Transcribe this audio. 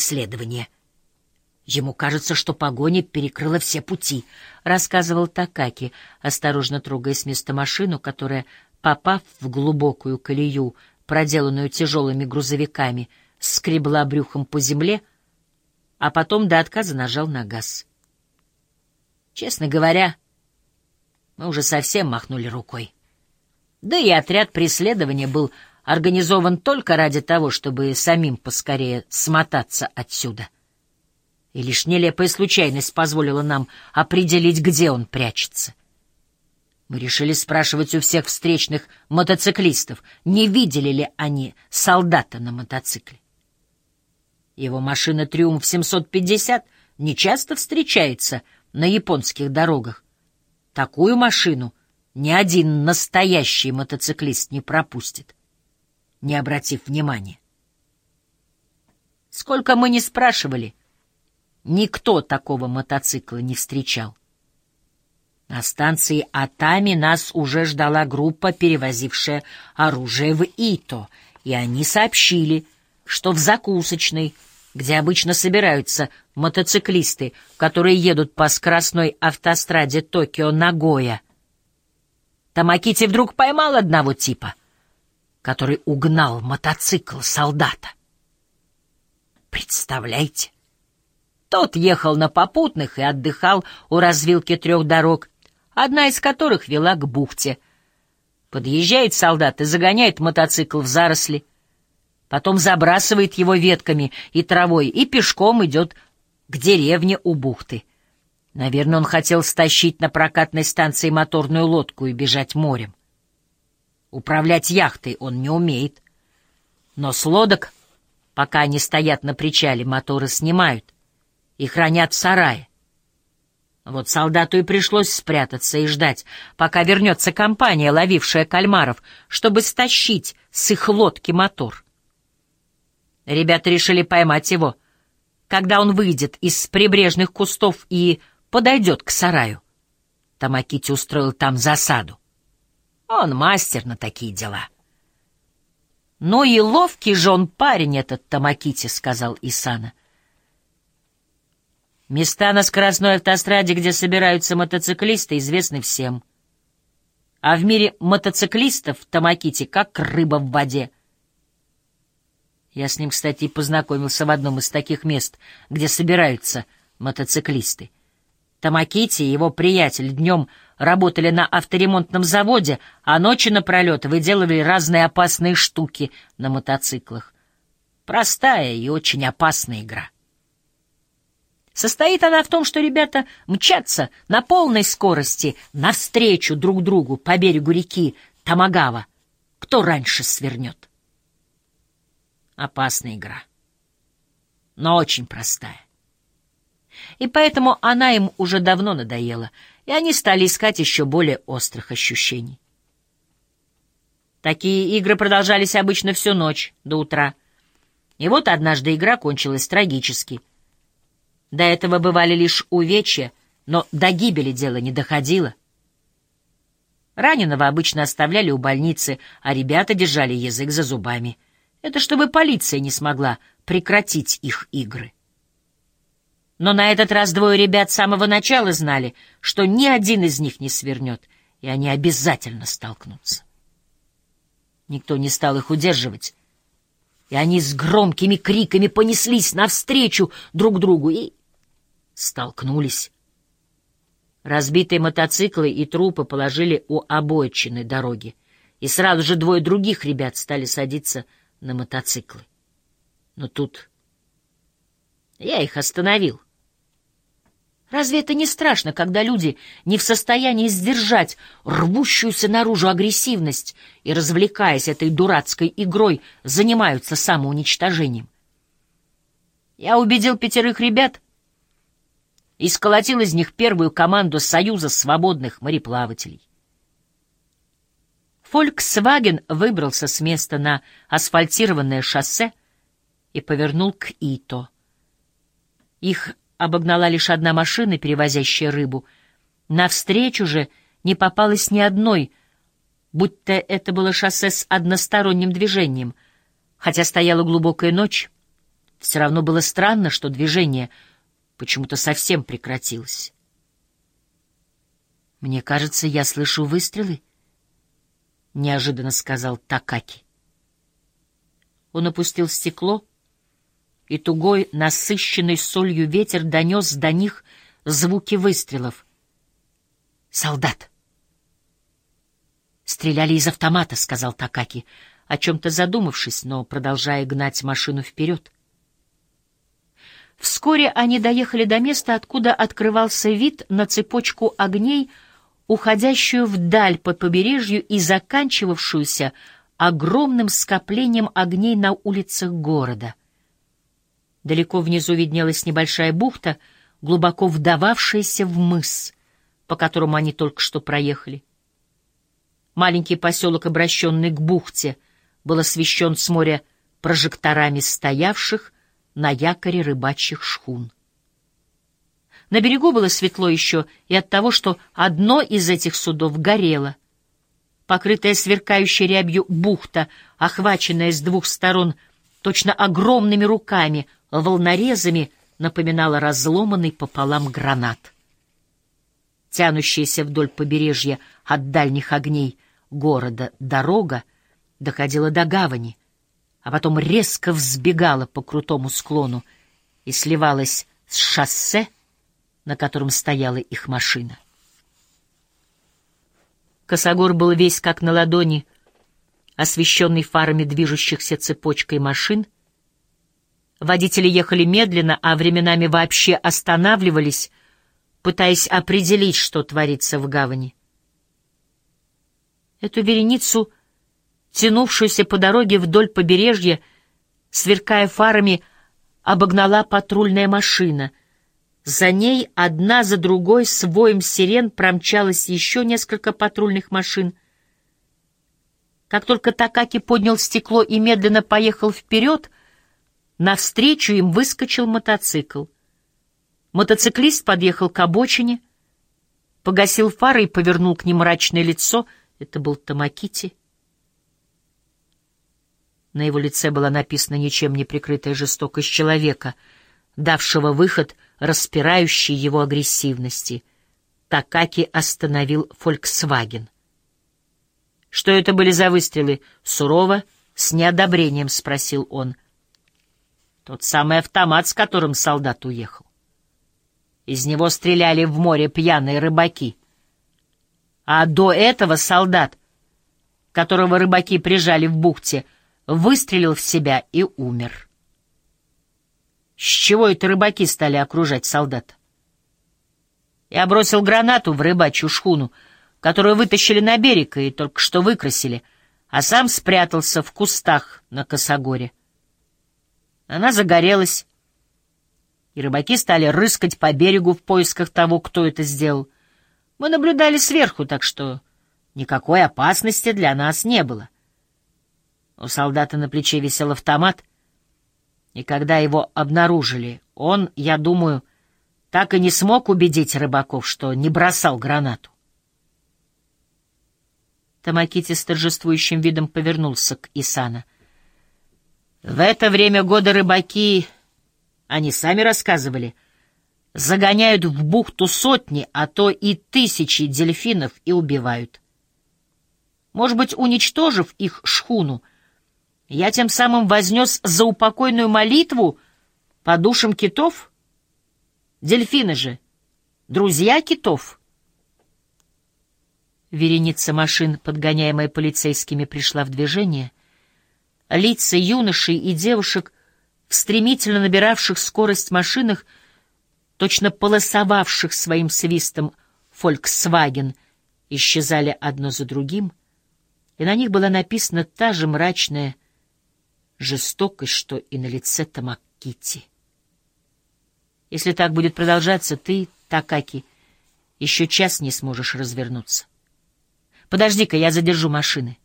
преследование. Ему кажется, что погоня перекрыла все пути, — рассказывал Такаки, осторожно трогая с места машину, которая, попав в глубокую колею, проделанную тяжелыми грузовиками, скребла брюхом по земле, а потом до отказа нажал на газ. Честно говоря, мы уже совсем махнули рукой. Да и отряд преследования был организован только ради того, чтобы самим поскорее смотаться отсюда. И лишь нелепая случайность позволила нам определить, где он прячется. Мы решили спрашивать у всех встречных мотоциклистов, не видели ли они солдата на мотоцикле. Его машина «Триумф 750» нечасто встречается на японских дорогах. Такую машину ни один настоящий мотоциклист не пропустит не обратив внимания. Сколько мы не спрашивали, никто такого мотоцикла не встречал. На станции Атами нас уже ждала группа, перевозившая оружие в Ито, и они сообщили, что в закусочной, где обычно собираются мотоциклисты, которые едут по скоростной автостраде Токио-Нагоя, Тамакити вдруг поймал одного типа который угнал мотоцикл солдата. Представляете? Тот ехал на попутных и отдыхал у развилки трех дорог, одна из которых вела к бухте. Подъезжает солдат и загоняет мотоцикл в заросли, потом забрасывает его ветками и травой и пешком идет к деревне у бухты. Наверное, он хотел стащить на прокатной станции моторную лодку и бежать морем. Управлять яхтой он не умеет. Но с лодок, пока они стоят на причале, моторы снимают и хранят в сарае. Вот солдату и пришлось спрятаться и ждать, пока вернется компания, ловившая кальмаров, чтобы стащить с их лодки мотор. Ребята решили поймать его, когда он выйдет из прибрежных кустов и подойдет к сараю. Тамакити устроил там засаду. Он мастер на такие дела. «Ну и ловкий же он парень, этот Тамакити», — сказал Исана. Места на скоростной автостраде, где собираются мотоциклисты, известны всем. А в мире мотоциклистов Тамакити как рыба в воде. Я с ним, кстати, и познакомился в одном из таких мест, где собираются мотоциклисты. Тамакити и его приятель днем работали на авторемонтном заводе, а ночи напролет выделывали разные опасные штуки на мотоциклах. Простая и очень опасная игра. Состоит она в том, что ребята мчатся на полной скорости навстречу друг другу по берегу реки Тамагава. Кто раньше свернет? Опасная игра, но очень простая. И поэтому она им уже давно надоела — и они стали искать еще более острых ощущений. Такие игры продолжались обычно всю ночь до утра. И вот однажды игра кончилась трагически. До этого бывали лишь увечья, но до гибели дело не доходило. Раненого обычно оставляли у больницы, а ребята держали язык за зубами. Это чтобы полиция не смогла прекратить их игры. Но на этот раз двое ребят с самого начала знали, что ни один из них не свернет, и они обязательно столкнутся. Никто не стал их удерживать, и они с громкими криками понеслись навстречу друг другу и столкнулись. Разбитые мотоциклы и трупы положили у обочины дороги, и сразу же двое других ребят стали садиться на мотоциклы. Но тут я их остановил — Разве это не страшно, когда люди не в состоянии сдержать рвущуюся наружу агрессивность и, развлекаясь этой дурацкой игрой, занимаются самоуничтожением? Я убедил пятерых ребят и сколотил из них первую команду Союза свободных мореплавателей. Фольксваген выбрался с места на асфальтированное шоссе и повернул к Ито. Их обогнала лишь одна машина, перевозящая рыбу. Навстречу же не попалось ни одной, будто это было шоссе с односторонним движением. Хотя стояла глубокая ночь, Все равно было странно, что движение почему-то совсем прекратилось. «Мне кажется, я слышу выстрелы», — неожиданно сказал Такаки. Он опустил стекло, и тугой, насыщенный солью ветер донес до них звуки выстрелов. «Солдат!» «Стреляли из автомата», — сказал Такаки, о чем-то задумавшись, но продолжая гнать машину вперед. Вскоре они доехали до места, откуда открывался вид на цепочку огней, уходящую вдаль по побережью и заканчивавшуюся огромным скоплением огней на улицах города. Далеко внизу виднелась небольшая бухта, глубоко вдававшаяся в мыс, по которому они только что проехали. Маленький поселок, обращенный к бухте, был освещен с моря прожекторами стоявших на якоре рыбачьих шхун. На берегу было светло еще и от того, что одно из этих судов горело. Покрытая сверкающей рябью бухта, охваченная с двух сторон точно огромными руками, волнорезами, напоминала разломанный пополам гранат. Тянущаяся вдоль побережья от дальних огней города дорога доходила до гавани, а потом резко взбегала по крутому склону и сливалась с шоссе, на котором стояла их машина. Косогор был весь как на ладони, освещенный фарами движущихся цепочкой машин. Водители ехали медленно, а временами вообще останавливались, пытаясь определить, что творится в гавани. Эту вереницу, тянувшуюся по дороге вдоль побережья, сверкая фарами, обогнала патрульная машина. За ней одна за другой с воем сирен промчалось еще несколько патрульных машин. Как только Такаки поднял стекло и медленно поехал вперед, навстречу им выскочил мотоцикл. Мотоциклист подъехал к обочине, погасил фары и повернул к ним мрачное лицо. Это был Тамакити. На его лице была написана ничем не прикрытая жестокость человека, давшего выход распирающей его агрессивности. Такаки остановил «Фольксваген». «Что это были за выстрелы?» — сурово, с неодобрением спросил он. «Тот самый автомат, с которым солдат уехал. Из него стреляли в море пьяные рыбаки. А до этого солдат, которого рыбаки прижали в бухте, — выстрелил в себя и умер. С чего это рыбаки стали окружать солдата? Я бросил гранату в рыбачью шхуну, которую вытащили на берег и только что выкрасили, а сам спрятался в кустах на косогоре. Она загорелась, и рыбаки стали рыскать по берегу в поисках того, кто это сделал. Мы наблюдали сверху, так что никакой опасности для нас не было. — у солдата на плече висел автомат, и когда его обнаружили, он, я думаю, так и не смог убедить рыбаков, что не бросал гранату. Тамакити с торжествующим видом повернулся к Исана. В это время года рыбаки, они сами рассказывали, загоняют в бухту сотни, а то и тысячи дельфинов и убивают. Может быть, уничтожив их шхуну, я тем самым вознес за упокойную молитву по душам китов? Дельфины же, друзья китов. Вереница машин, подгоняемая полицейскими, пришла в движение. Лица юношей и девушек в стремительно набиравших скорость машинах, точно полосовавших своим свистом «Фольксваген», исчезали одно за другим, и на них была написана та же мрачная жестокость, что и на лице Тамакити. Если так будет продолжаться, ты, Такаки, еще час не сможешь развернуться. Подожди-ка, я задержу машины.